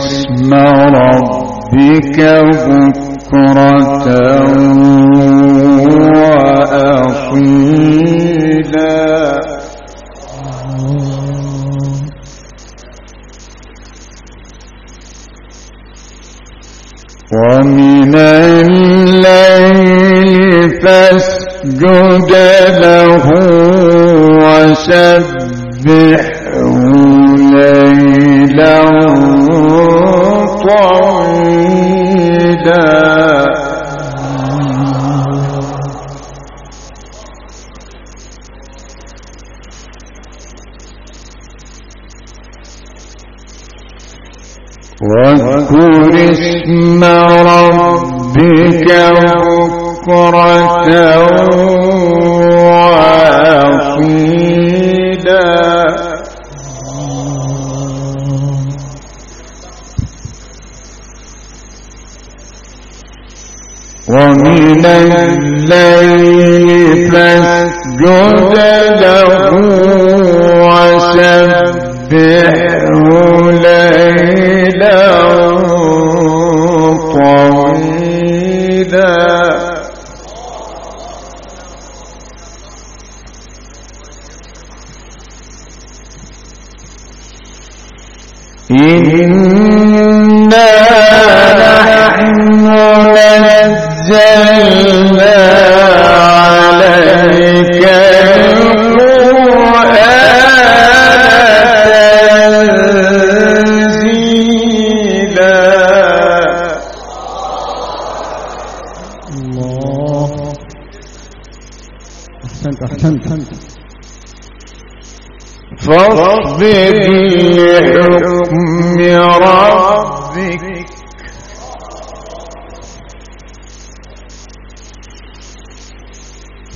اسم ربك بكرة. واذكر اسم ربك بكرة وأصيلا. ومن الليل فاسجد له وسبحه ليلا. طويلا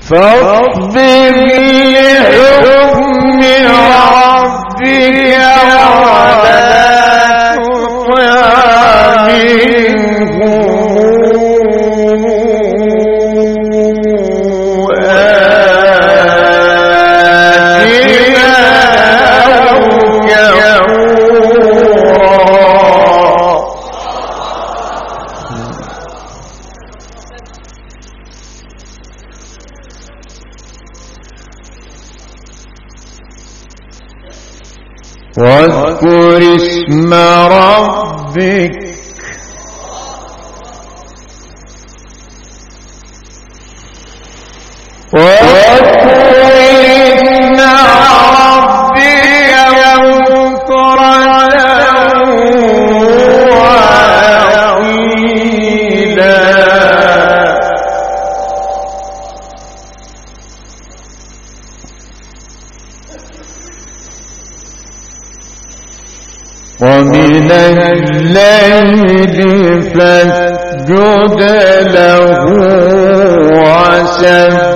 فاصبر لحكم الليل فاسجد له وسبحه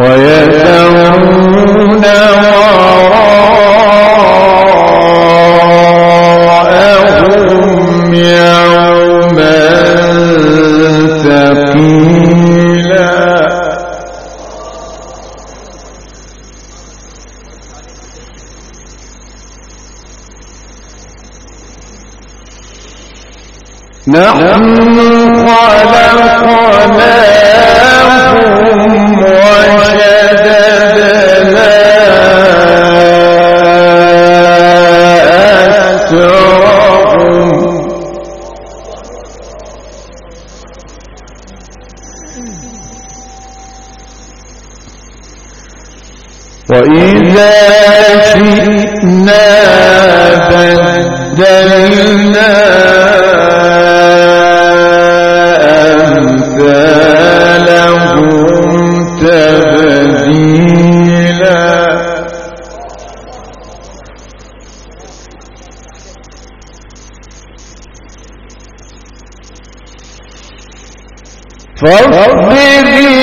ويذرون وإذا شئنا بدلنا أمثالهم تبديلا فاصبر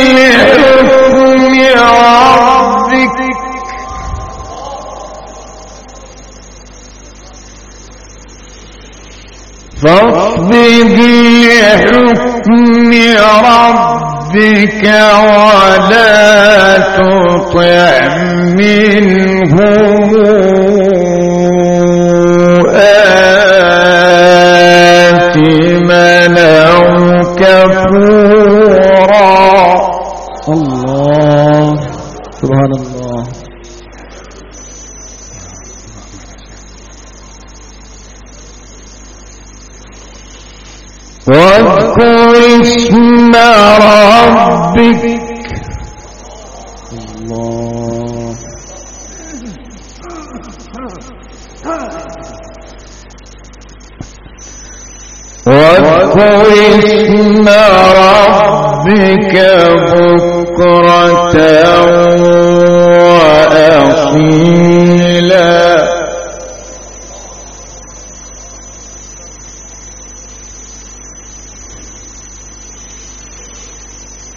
ربك ولا تطع منهم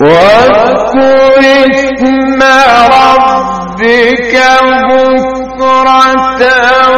واذكر اسم ربك بكرة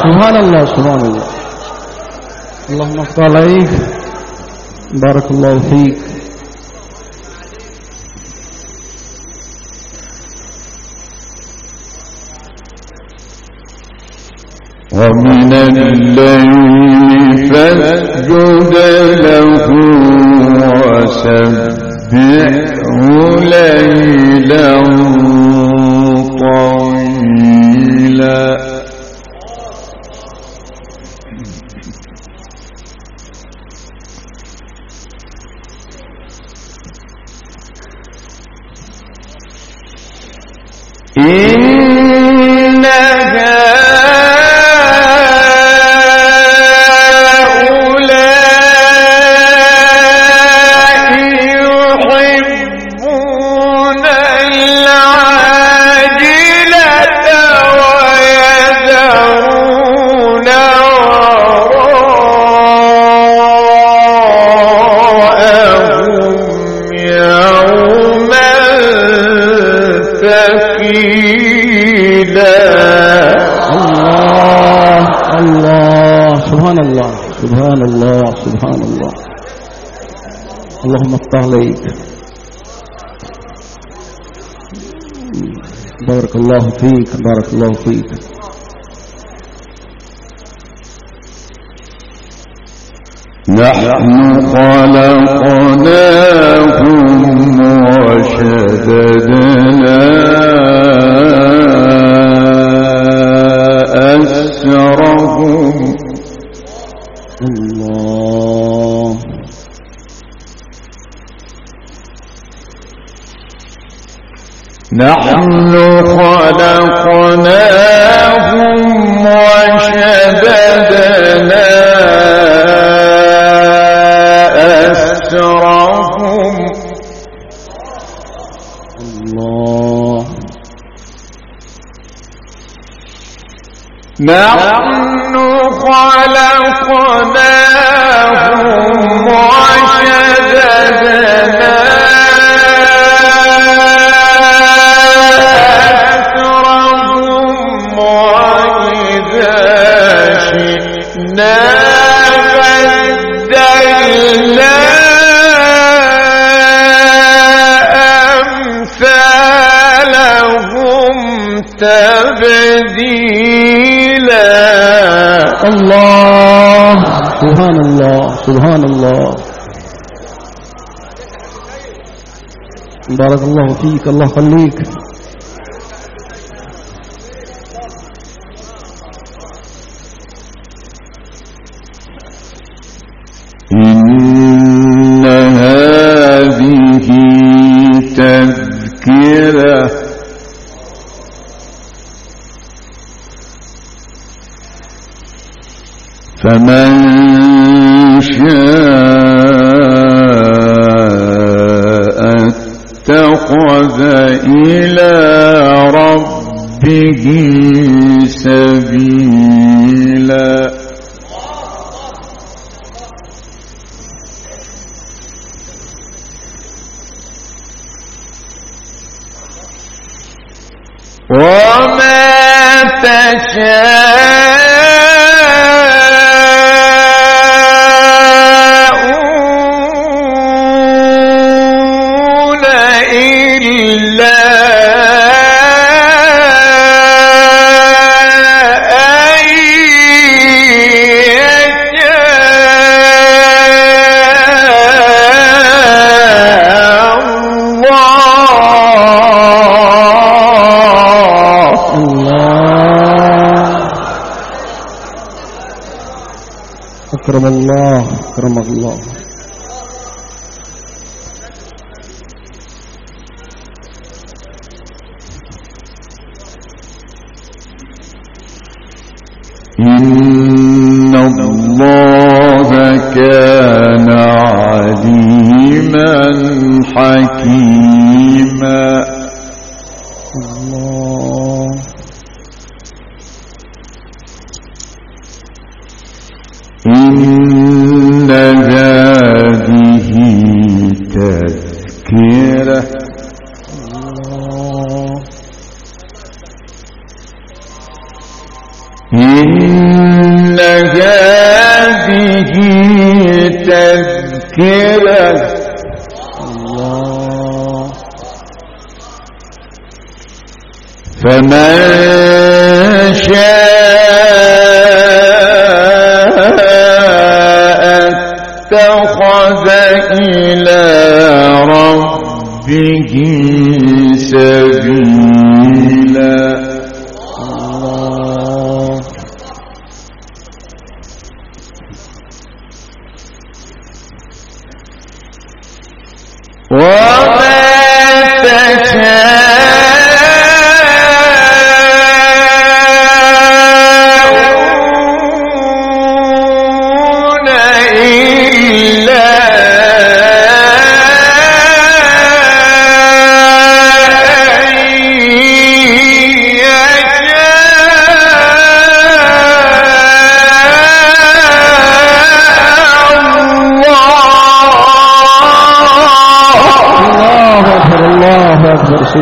سبحان الله سبحان الله. اللهم افتح عليك. بارك الله فيك. ومن الليل فاسجد له وسبحه ليلا عليك بارك الله فيك بارك الله فيك. نحن خلقناهم أسرهم الله. نحن خلقناهم وشددنا تبديلا سبحان الله سبحان الله. بارك الله فيك الله خليك. إن هذه تذكرة فمن ربه فمن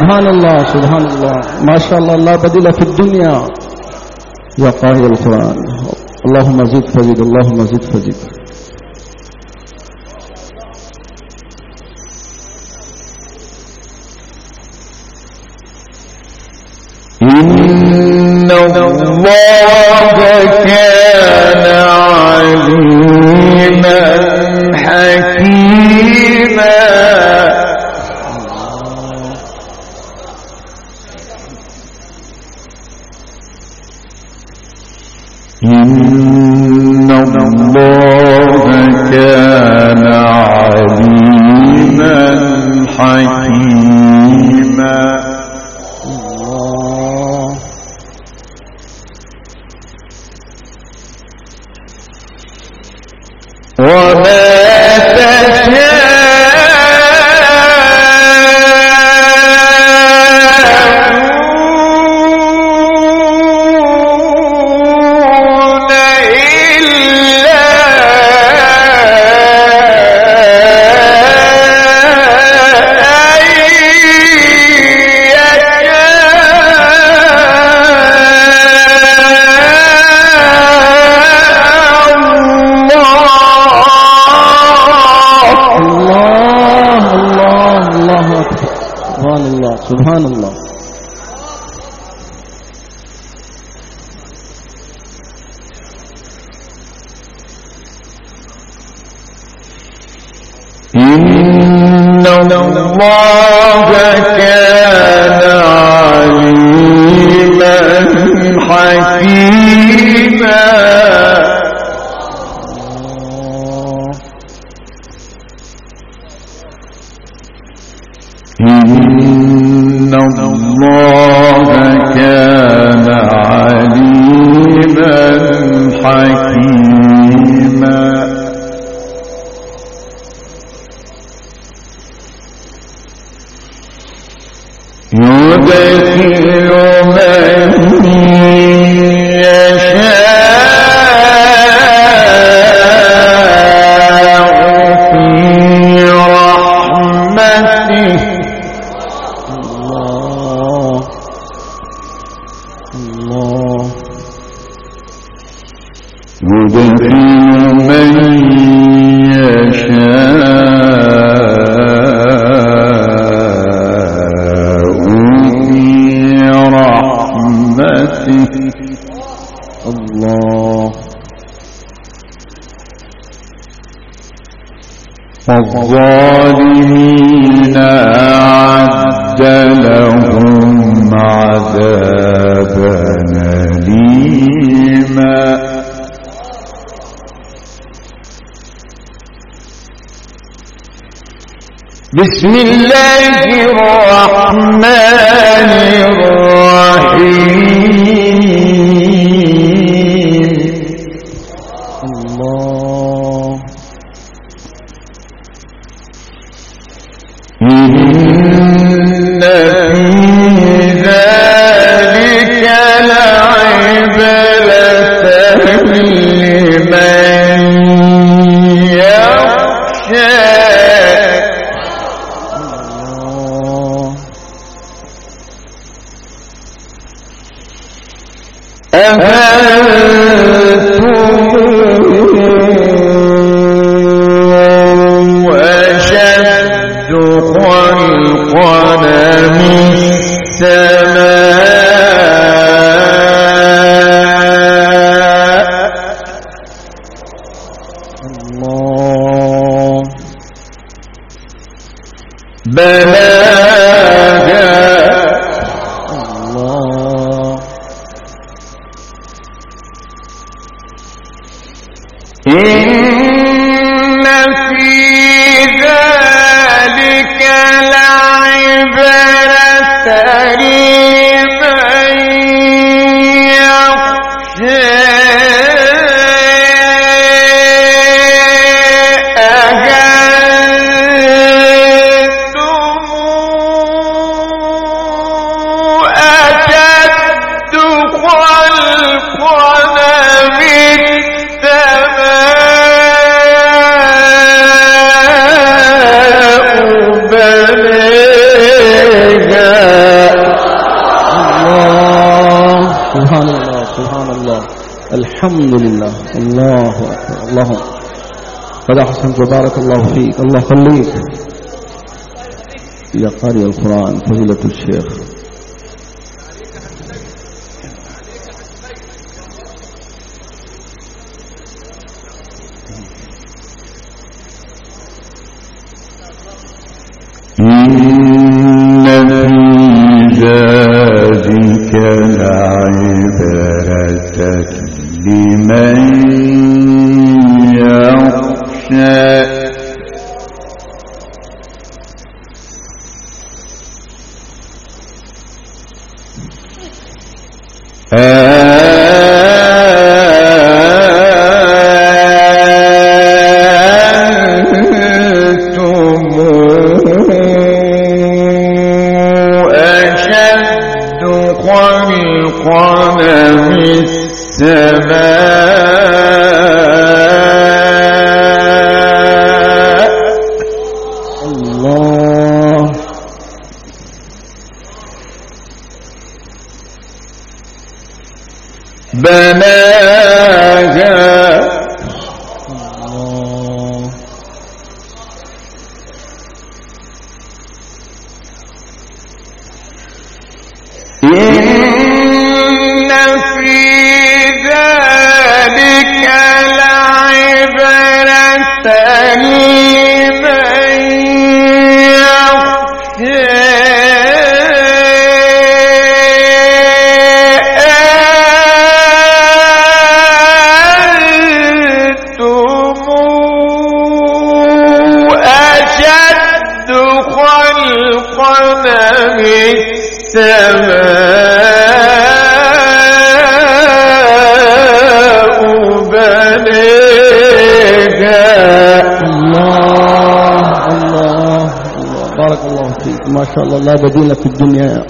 سبحان الله سبحان الله ما شاء الله لا بديل في الدنيا. يا قارئ القرآن اللهم زد فزد. اللهم زد فزد. إن الله هدى من بسم الله الرحمن أحسنت وبارك الله فيك الله خليك. يا قارئ القرآن فضيلة الشيخ. ما شاء الله لا بديل في الدنيا.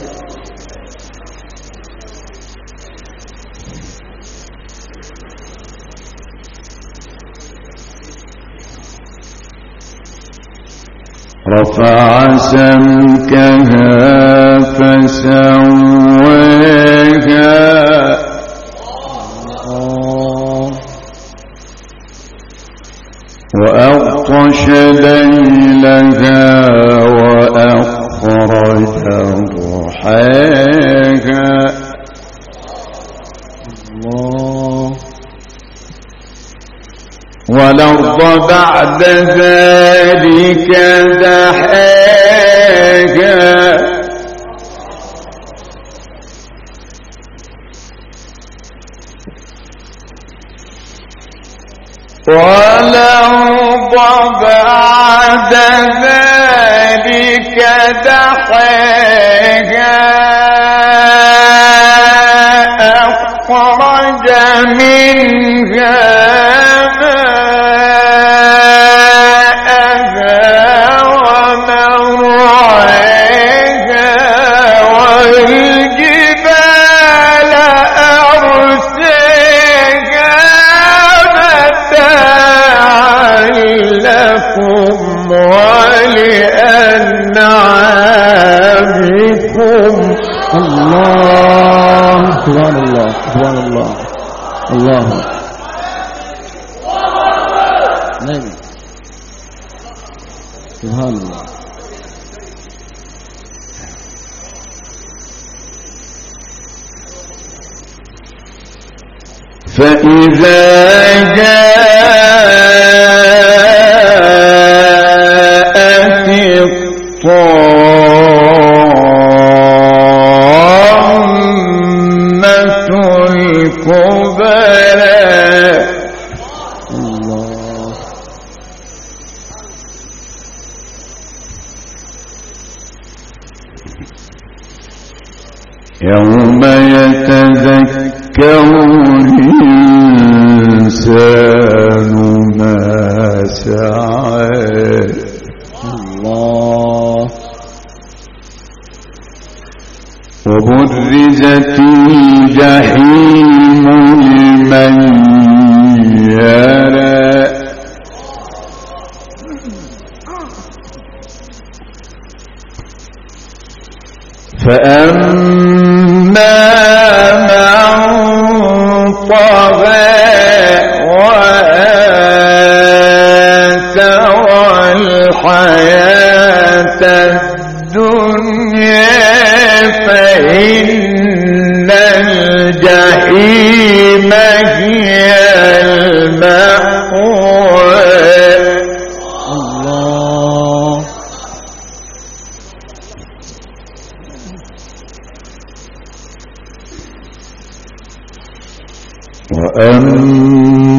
رفع سمكها فسوى بعد ذلك دحاجا ولو بعد ذلك دحاجا أخرج منها الله. نعم. سبحان الله. فإذا جاء وأما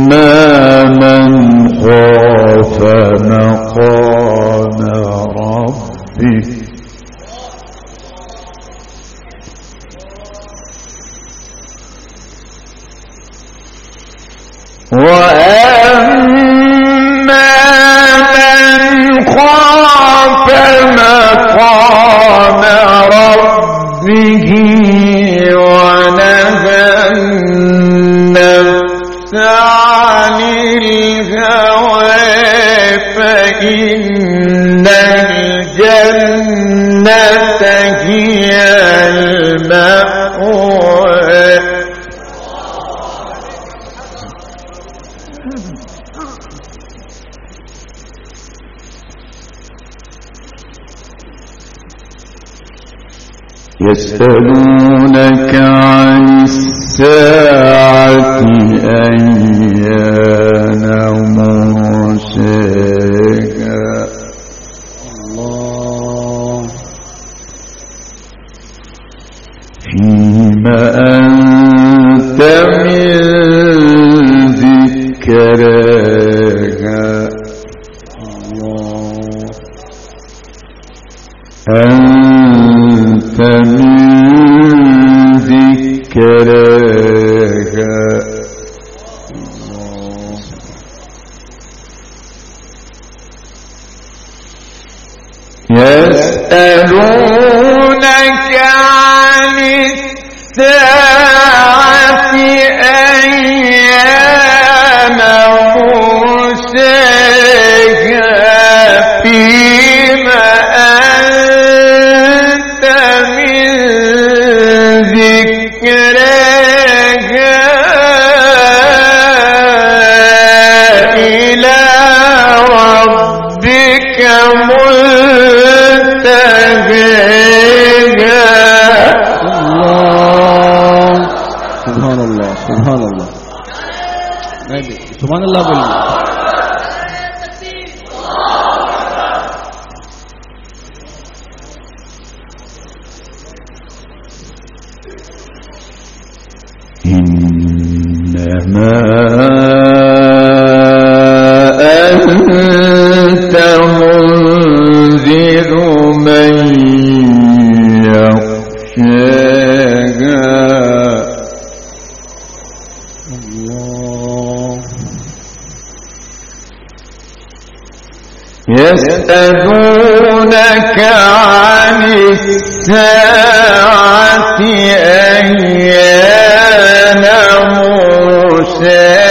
الله يسألونك عن الساعة أيان مرساها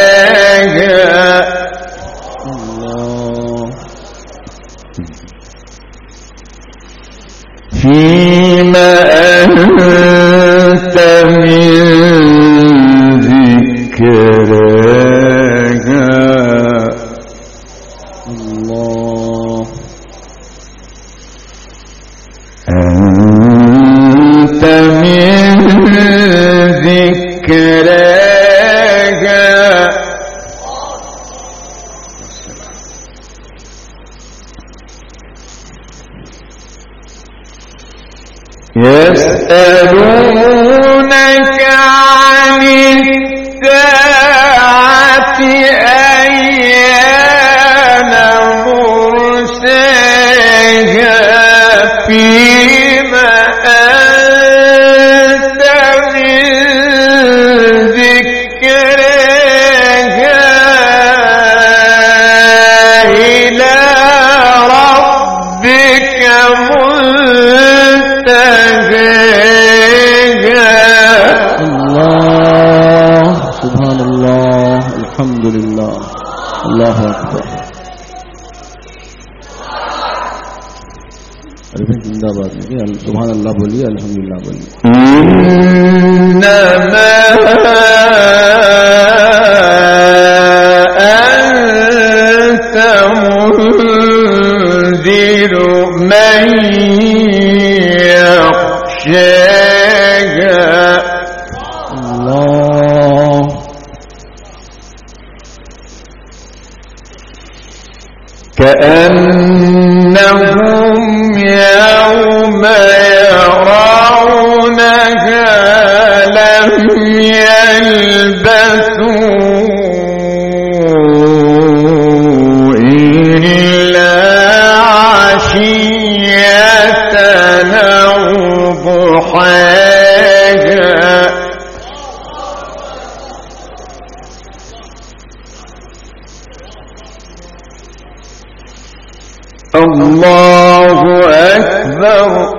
الله أكبر.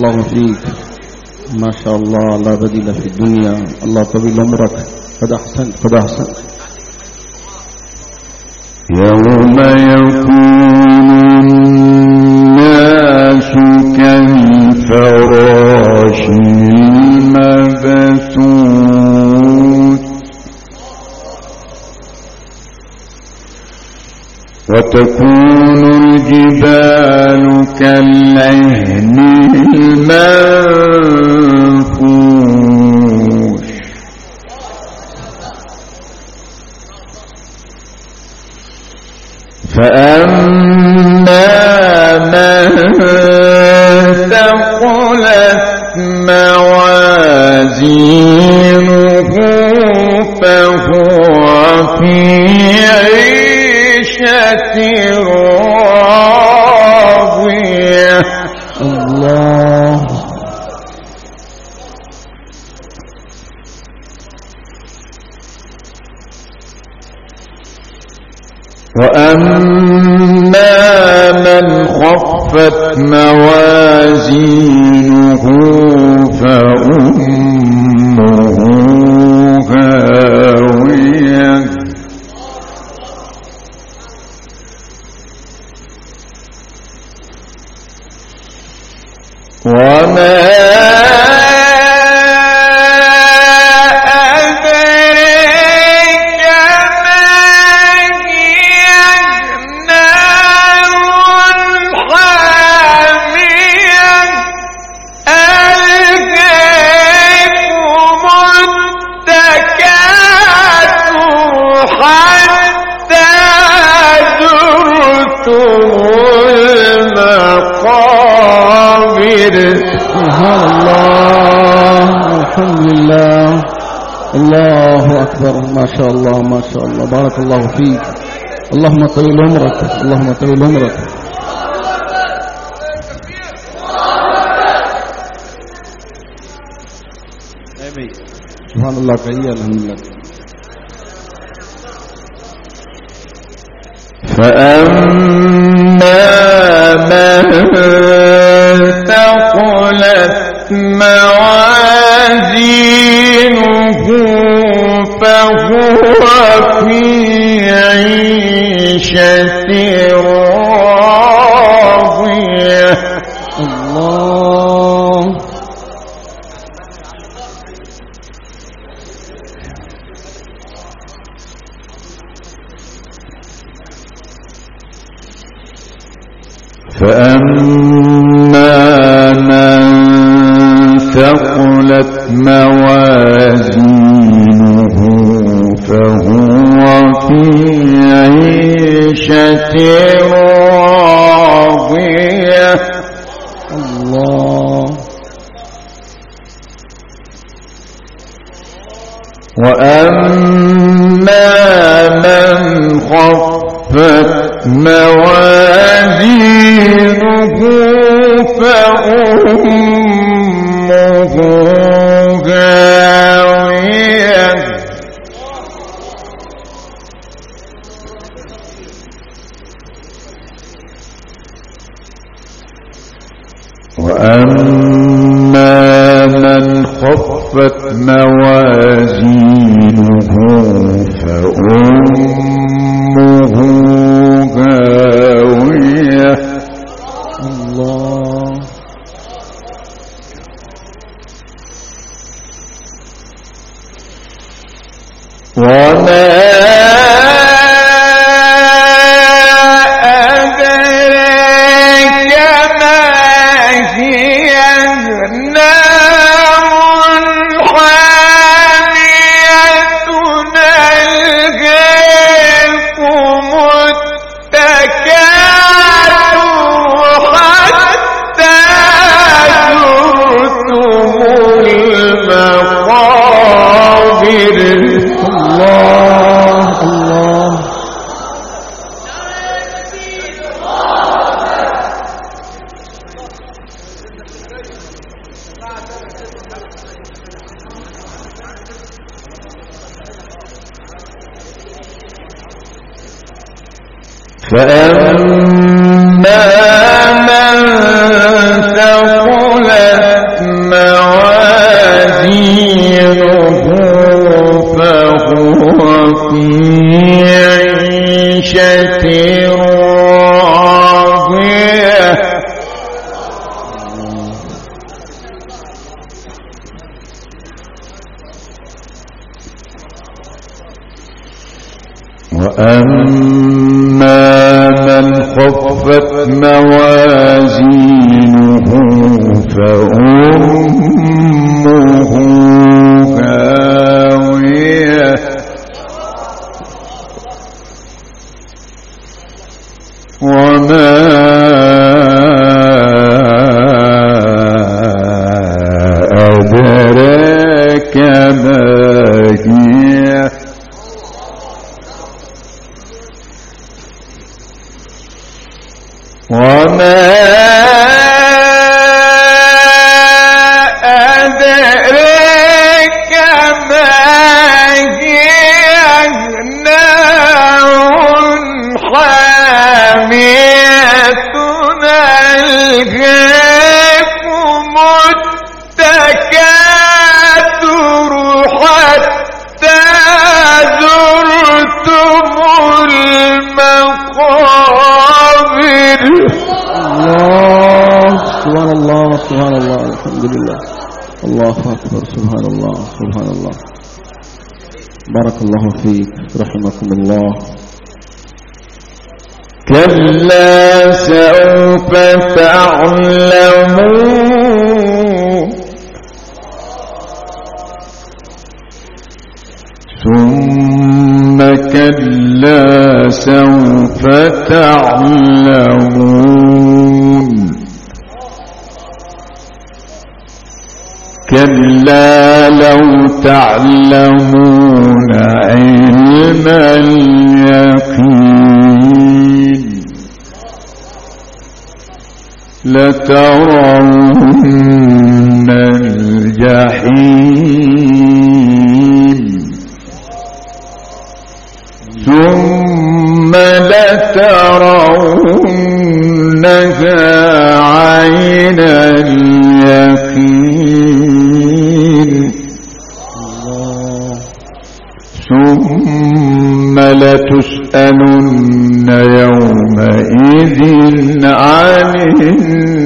الله فيك. ما شاء الله لا بديل في الدنيا. الله طويل عمرك. قد أحسنت قد أحسنت. يوم يكون الناس كالفراش المبثوث. وتكون الجبال كالعهن المنفوش شاء الله ما شاء الله بارك الله فيك. اللهم طويل عمرك. اللهم طويل عمرك. سبحان الله كهية الحمد لله فأما وما الله فيك رحمكم الله. كلا سوف تعلمون. ثم كلا سوف تعلمون. كلا لو تعلمون. علم اليقين لترون الجحيم ثم لترون لتسألن يومئذ عن النار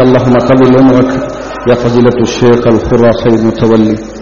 اللهم قبل عمرك يا فضيلة الشيخ الخرافي المتولي.